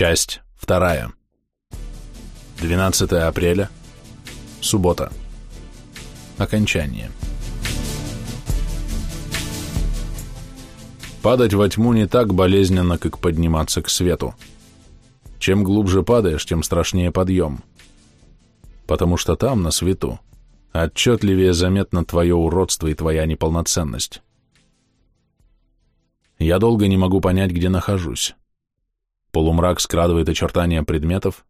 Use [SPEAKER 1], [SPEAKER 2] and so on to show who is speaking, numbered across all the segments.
[SPEAKER 1] Часть вторая. 12 апреля. Суббота. Окончание. Падать во тьму не так болезненно, как подниматься к свету. Чем глубже падаешь, тем страшнее подъем. Потому что там, на свету, отчетливее заметно твое уродство и твоя неполноценность. Я долго не могу понять, где нахожусь. Полумрак скрадывает очертания предметов,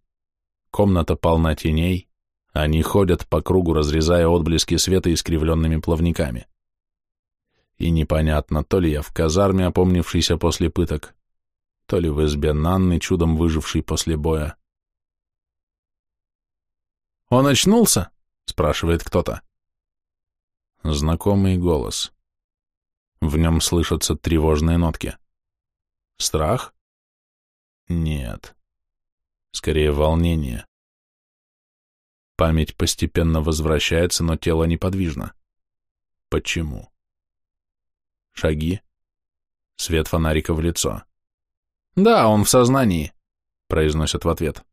[SPEAKER 1] комната полна теней, они ходят по кругу, разрезая отблески света искривленными плавниками. И непонятно, то ли я в казарме, опомнившийся после пыток, то ли в избе Нанны, чудом выживший после боя.
[SPEAKER 2] «Он очнулся?» — спрашивает кто-то.
[SPEAKER 1] Знакомый голос. В нем слышатся тревожные нотки. Страх? Нет. Скорее, волнение. Память постепенно возвращается, но тело неподвижно. Почему? Шаги. Свет фонарика в лицо.
[SPEAKER 2] «Да, он в сознании», — произносят в ответ.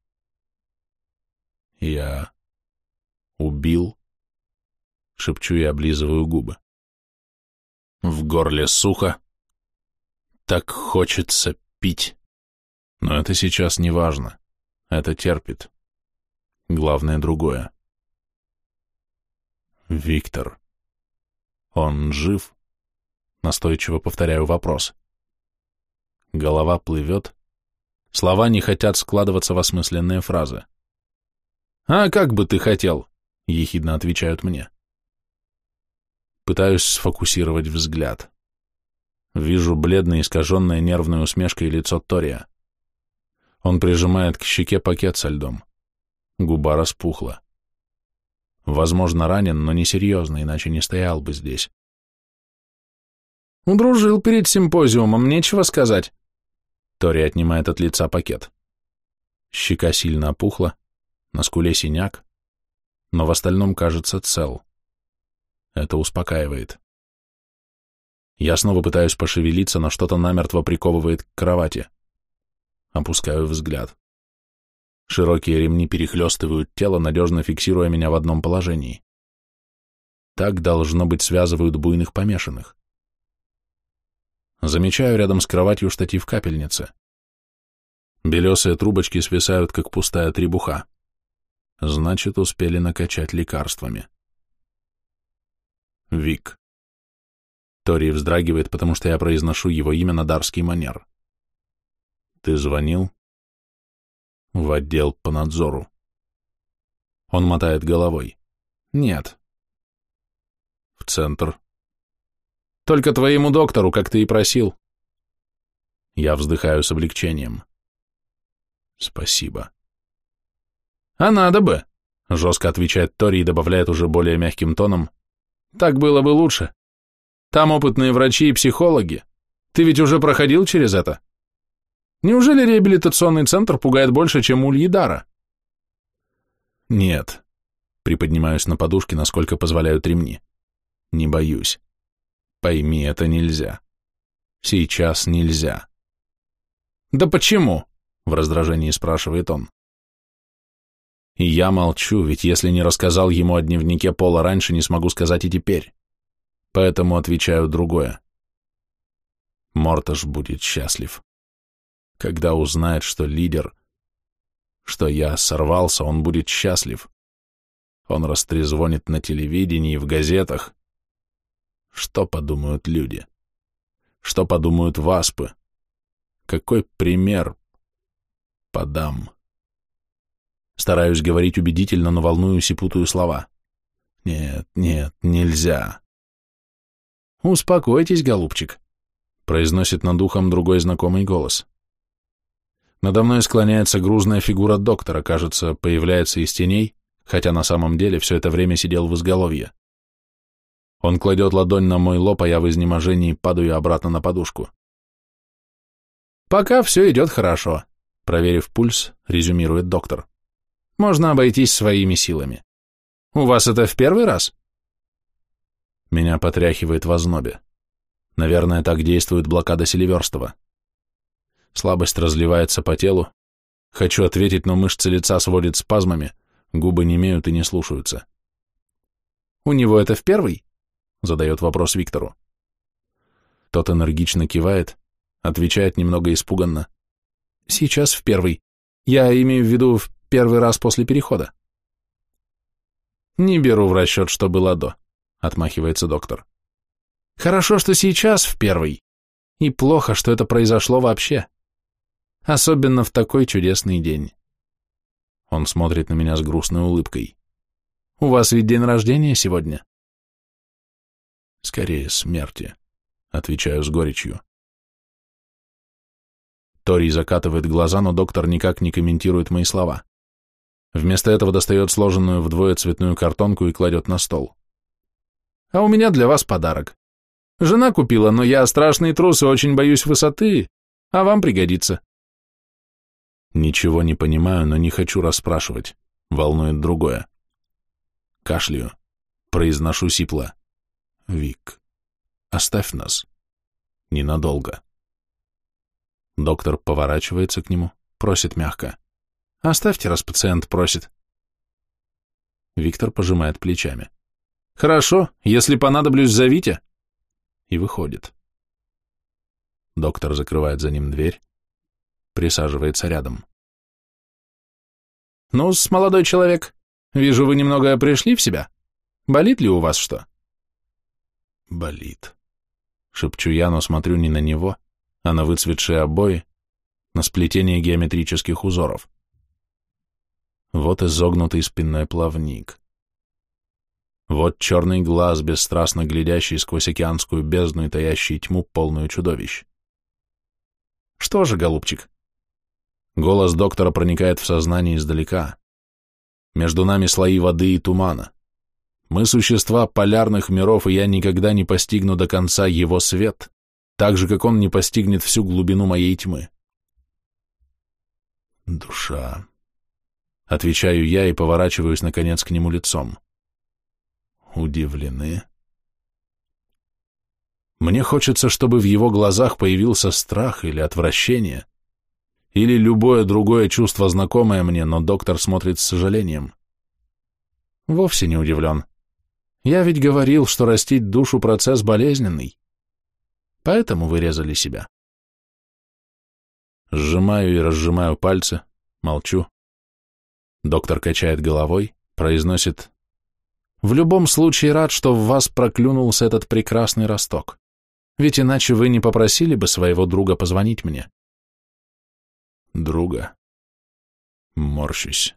[SPEAKER 1] «Я убил?» — шепчу и облизываю губы. В горле сухо. Так хочется пить. Но это сейчас не важно. Это терпит. Главное другое. Виктор. Он жив? Настойчиво повторяю вопрос. Голова плывет. Слова не хотят складываться в осмысленные фразы.
[SPEAKER 2] «А как бы ты хотел?» — ехидно отвечают мне.
[SPEAKER 1] Пытаюсь сфокусировать взгляд. Вижу бледное, искаженное нервной усмешкой лицо Тория. Он прижимает к щеке пакет со льдом. Губа распухла. Возможно, ранен, но не серьезно, иначе не стоял бы здесь.
[SPEAKER 2] Удружил перед симпозиумом, нечего сказать.
[SPEAKER 1] Тори отнимает от лица пакет. Щека сильно опухла, на скуле синяк, но в остальном кажется цел. Это успокаивает. Я снова пытаюсь пошевелиться, но что-то намертво приковывает к кровати. Опускаю взгляд. Широкие ремни перехлестывают тело, надежно фиксируя меня в одном положении. Так, должно быть, связывают буйных помешанных. Замечаю рядом с кроватью штатив капельницы. Белесые трубочки свисают, как пустая требуха. Значит, успели накачать лекарствами. Вик. Тори вздрагивает, потому что я произношу его имя на дарский манер. Ты звонил? В отдел по надзору. Он мотает головой.
[SPEAKER 2] Нет.
[SPEAKER 1] В центр.
[SPEAKER 2] Только твоему доктору, как ты и просил.
[SPEAKER 1] Я вздыхаю с облегчением. Спасибо.
[SPEAKER 2] А надо бы,
[SPEAKER 1] жестко отвечает Тори и добавляет уже более мягким тоном.
[SPEAKER 2] Так было бы лучше. Там опытные врачи и психологи. Ты ведь уже проходил через это? Неужели реабилитационный центр пугает больше, чем Ульидара?
[SPEAKER 1] Нет. Приподнимаюсь на подушке, насколько позволяют ремни. Не боюсь. Пойми, это нельзя. Сейчас нельзя.
[SPEAKER 2] Да почему? В раздражении спрашивает он.
[SPEAKER 1] И я молчу, ведь если не рассказал ему о дневнике Пола раньше, не смогу сказать и теперь. Поэтому отвечаю другое. Морташ будет счастлив. Когда узнает, что лидер, что я сорвался, он будет счастлив. Он растрезвонит на телевидении и в газетах. Что подумают люди? Что подумают васпы? Какой пример подам? Стараюсь говорить убедительно, но волнуюсь и путаю слова. Нет, нет, нельзя.
[SPEAKER 2] Успокойтесь, голубчик, произносит над ухом другой знакомый голос. Надо мной склоняется грузная фигура доктора, кажется, появляется из теней, хотя на самом деле все это время сидел в изголовье. Он кладет ладонь на мой лоб, а я в изнеможении падаю обратно на подушку. «Пока все идет хорошо», — проверив пульс, резюмирует доктор. Можно обойтись своими силами. У вас это в первый раз?
[SPEAKER 1] Меня потряхивает в ознобе. Наверное, так действует блокада Селиверстова. Слабость разливается по телу,
[SPEAKER 2] Хочу ответить, но мышцы лица сводят спазмами, губы немеют и не слушаются.
[SPEAKER 1] «У него это в первый?» — задает вопрос Виктору.
[SPEAKER 2] Тот энергично кивает, отвечает немного испуганно.
[SPEAKER 1] «Сейчас в первый. Я имею в виду в первый раз после перехода».
[SPEAKER 2] «Не беру в расчет, что было до», — отмахивается доктор.
[SPEAKER 1] «Хорошо, что сейчас в первый. И плохо, что это произошло вообще. Особенно в такой чудесный день».
[SPEAKER 2] Он смотрит на меня с грустной улыбкой.
[SPEAKER 1] «У вас ведь день рождения сегодня?»
[SPEAKER 2] «Скорее смерти», — отвечаю с горечью. Тори закатывает глаза, но доктор никак не комментирует мои слова. Вместо этого достает сложенную вдвое цветную картонку и кладет на стол.
[SPEAKER 1] «А у меня для вас подарок. Жена купила, но я страшный трус и очень боюсь высоты, а вам пригодится».
[SPEAKER 2] Ничего не понимаю, но не хочу расспрашивать. Волнует другое. Кашляю. Произношу сипло. «Вик, оставь нас. Ненадолго». Доктор поворачивается к нему, просит мягко.
[SPEAKER 1] «Оставьте, раз пациент просит».
[SPEAKER 2] Виктор пожимает плечами.
[SPEAKER 1] «Хорошо, если понадоблюсь, зовите».
[SPEAKER 2] И выходит. Доктор закрывает за ним дверь, присаживается рядом.
[SPEAKER 1] «Ну-с, молодой человек, вижу, вы немного пришли в себя. Болит ли у вас что?»
[SPEAKER 2] «Болит», — шепчу я, но смотрю не на него, а на выцветшие обои, на сплетение геометрических узоров. Вот изогнутый спинной плавник. Вот черный глаз, бесстрастно глядящий сквозь океанскую бездну и таящий тьму, полную чудовищ.
[SPEAKER 1] Что же, голубчик?
[SPEAKER 2] Голос доктора проникает в сознание издалека. Между нами слои воды и тумана. Мы существа полярных миров, и я никогда не постигну до конца его свет, так же, как он не постигнет всю глубину моей тьмы. Душа. Отвечаю я и поворачиваюсь, наконец, к нему лицом. Удивлены. Мне хочется, чтобы в его глазах появился страх или отвращение, или любое другое чувство, знакомое мне, но доктор смотрит с сожалением.
[SPEAKER 1] Вовсе не удивлен. Я ведь говорил, что растить душу процесс болезненный. Поэтому вырезали себя.
[SPEAKER 2] Сжимаю и разжимаю пальцы, молчу. Доктор качает головой, произносит
[SPEAKER 1] «В любом случае рад, что в вас проклюнулся этот прекрасный росток. Ведь иначе вы не попросили бы своего друга позвонить мне».
[SPEAKER 2] «Друга?» Морщусь.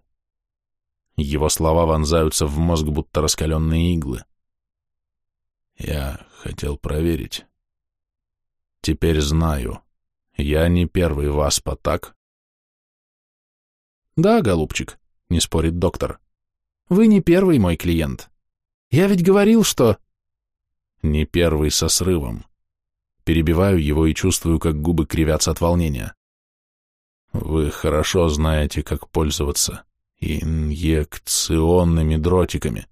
[SPEAKER 2] Его слова вонзаются в мозг, будто раскаленные иглы. Я хотел проверить. Теперь знаю. Я не первый вас так?
[SPEAKER 1] Да, голубчик, не спорит доктор. Вы не первый мой клиент. Я ведь говорил, что...
[SPEAKER 2] Не первый со срывом. Перебиваю его и чувствую, как губы кривятся от волнения. Вы хорошо знаете, как пользоваться инъекционными дротиками.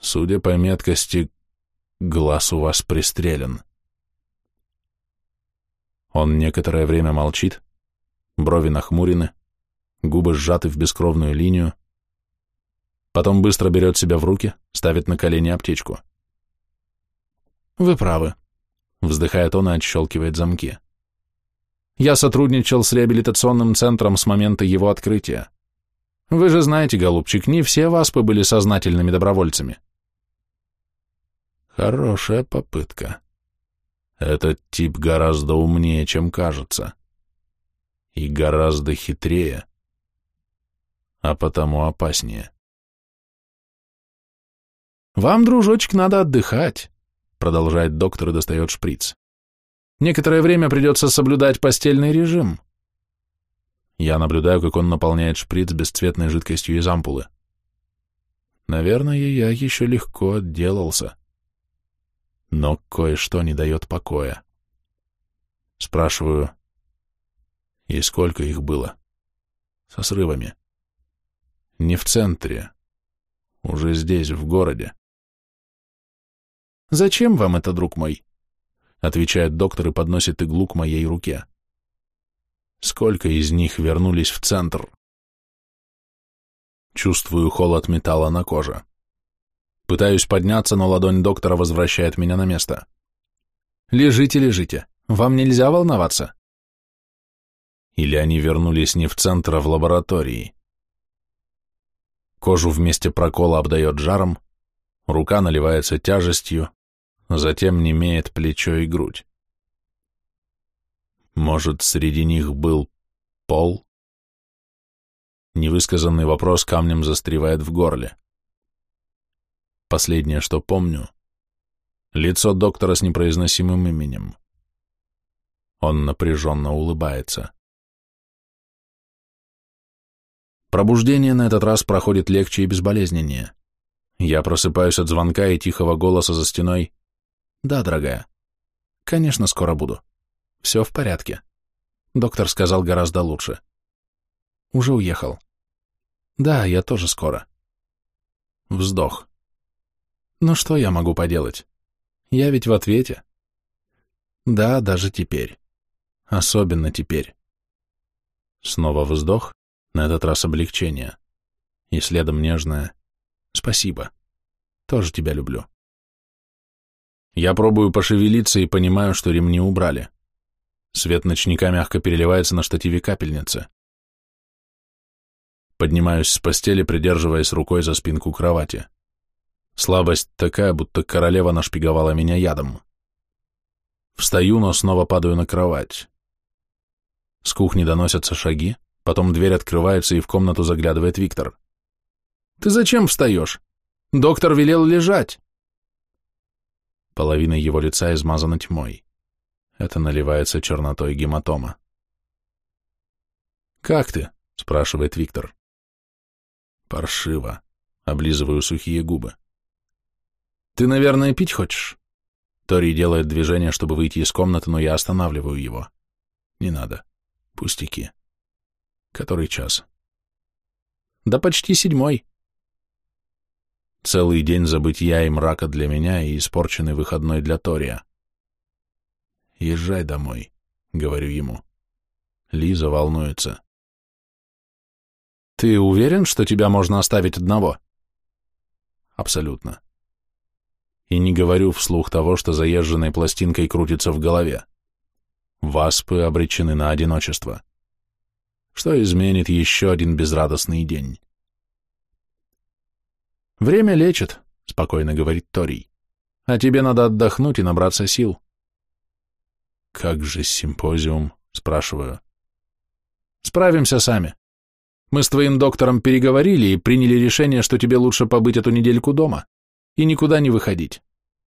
[SPEAKER 2] Судя по меткости, глаз у вас пристрелен. Он некоторое время молчит, брови нахмурены, губы сжаты в бескровную линию, потом быстро берет себя в руки, ставит на колени аптечку.
[SPEAKER 1] «Вы правы», — вздыхает он и отщелкивает замки. «Я сотрудничал с реабилитационным центром с момента его открытия. Вы же знаете, голубчик, не все васпы были сознательными добровольцами».
[SPEAKER 2] «Хорошая попытка», этот тип гораздо умнее, чем кажется. И гораздо хитрее, а потому опаснее.
[SPEAKER 1] «Вам, дружочек, надо отдыхать», — продолжает доктор и достает шприц. «Некоторое время придется соблюдать постельный режим».
[SPEAKER 2] Я наблюдаю, как он наполняет шприц бесцветной жидкостью из ампулы. Наверное, я еще легко отделался но кое-что не дает покоя. Спрашиваю, и сколько их было? Со срывами. Не в центре, уже здесь, в городе.
[SPEAKER 1] «Зачем вам это, друг мой?»
[SPEAKER 2] — отвечает доктор и подносит иглу к моей руке.
[SPEAKER 1] Сколько из них вернулись в центр? Чувствую холод металла на коже. Пытаюсь подняться, но ладонь доктора возвращает меня на место. «Лежите, лежите. Вам нельзя волноваться». Или они вернулись не в центр, а в лаборатории. Кожу вместе прокола обдает жаром, рука наливается тяжестью, затем немеет плечо и грудь. Может, среди них был пол? Невысказанный вопрос камнем застревает в горле. Последнее, что помню, лицо доктора с непроизносимым именем. Он напряженно улыбается. Пробуждение на этот раз проходит легче и безболезненнее. Я просыпаюсь от звонка и тихого голоса за стеной. «Да, дорогая. Конечно, скоро буду. Все в порядке. Доктор сказал гораздо лучше. Уже уехал. Да, я тоже скоро. Вздох. Ну что я могу поделать? Я ведь в ответе. Да, даже теперь. Особенно теперь. Снова вздох, на этот раз облегчение. И следом нежное «Спасибо. Тоже тебя люблю». Я пробую пошевелиться и понимаю, что ремни убрали. Свет ночника мягко переливается на штативе капельницы. Поднимаюсь с постели, придерживаясь рукой за спинку кровати. Слабость такая, будто королева нашпиговала меня ядом. Встаю, но снова падаю на кровать. С кухни доносятся шаги, потом дверь открывается, и в комнату заглядывает Виктор. «Ты зачем встаешь? Доктор велел лежать!» Половина его лица измазана тьмой. Это наливается чернотой гематома. «Как ты?» — спрашивает Виктор. «Паршиво», — облизываю сухие губы. «Ты, наверное, пить хочешь?» Тори делает движение, чтобы выйти из комнаты, но я останавливаю его. «Не надо. Пустяки. Который час?» «Да почти седьмой». Целый день забытья и мрака для меня и испорченный выходной для Тория. «Езжай домой», — говорю ему. Лиза волнуется. «Ты уверен, что тебя можно оставить одного?» «Абсолютно». И не говорю вслух того, что заезженной пластинкой крутится в голове. Васпы обречены на одиночество. Что изменит еще один безрадостный день? «Время лечит», — спокойно говорит Торий. «А тебе надо отдохнуть и набраться сил». «Как же симпозиум?» — спрашиваю. «Справимся сами. Мы с твоим доктором переговорили и приняли решение, что тебе лучше побыть эту недельку дома и никуда не выходить,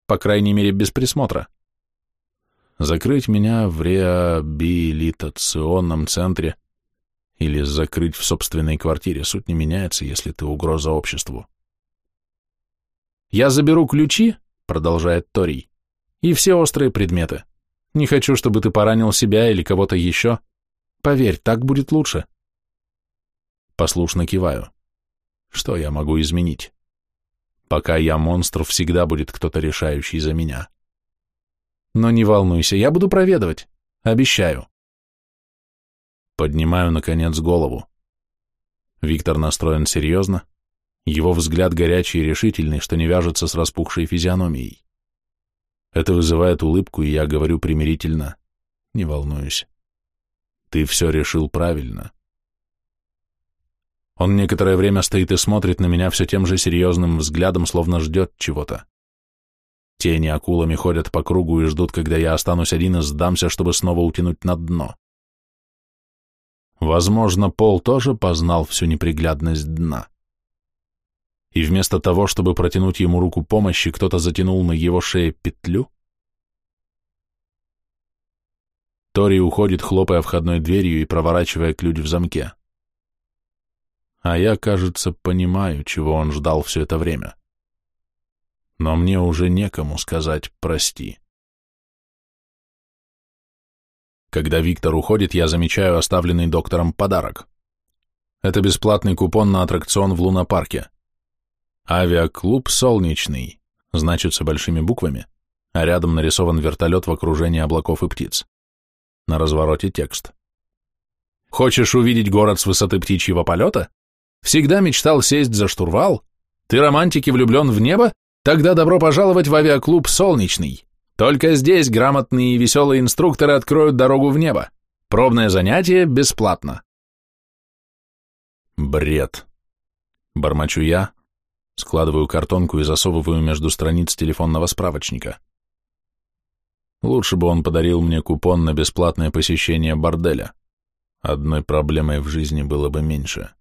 [SPEAKER 1] по крайней мере, без присмотра. Закрыть меня в реабилитационном центре или закрыть в собственной квартире суть не меняется, если ты угроза обществу. «Я заберу ключи», — продолжает Торий, — «и все острые предметы. Не хочу, чтобы ты поранил себя или кого-то еще. Поверь, так будет лучше. Послушно киваю. Что я могу изменить? Пока я монстр, всегда будет кто-то решающий за меня. Но не волнуйся, я буду проведывать. Обещаю. Поднимаю, наконец, голову. Виктор настроен серьезно. Его взгляд горячий и решительный, что не вяжется с распухшей физиономией. Это вызывает улыбку, и я говорю примирительно. Не волнуюсь. Ты все решил правильно. Он некоторое время стоит и смотрит на меня все тем же серьезным взглядом, словно ждет чего-то. Тени акулами ходят по кругу и ждут, когда я останусь один и сдамся, чтобы снова утянуть на дно. Возможно, Пол тоже познал всю неприглядность дна и вместо того, чтобы протянуть ему руку помощи, кто-то затянул на его шее петлю? Тори уходит, хлопая входной дверью и проворачивая ключ в замке. А я, кажется, понимаю, чего он ждал все это время. Но мне уже некому сказать «прости». Когда Виктор уходит, я замечаю оставленный доктором подарок. Это бесплатный купон на аттракцион в лунопарке. Авиаклуб «Солнечный» значится большими буквами, а рядом нарисован вертолет в окружении облаков и птиц. На развороте текст. Хочешь увидеть город с высоты птичьего полета? Всегда мечтал сесть за штурвал? Ты романтики влюблен в небо? Тогда добро пожаловать в авиаклуб «Солнечный». Только здесь грамотные и веселые инструкторы откроют дорогу в небо. Пробное занятие бесплатно.
[SPEAKER 2] Бред. Бормочу я, складываю картонку и засовываю между страниц телефонного справочника. Лучше бы он подарил мне купон на бесплатное посещение борделя. Одной проблемой в жизни было бы меньше.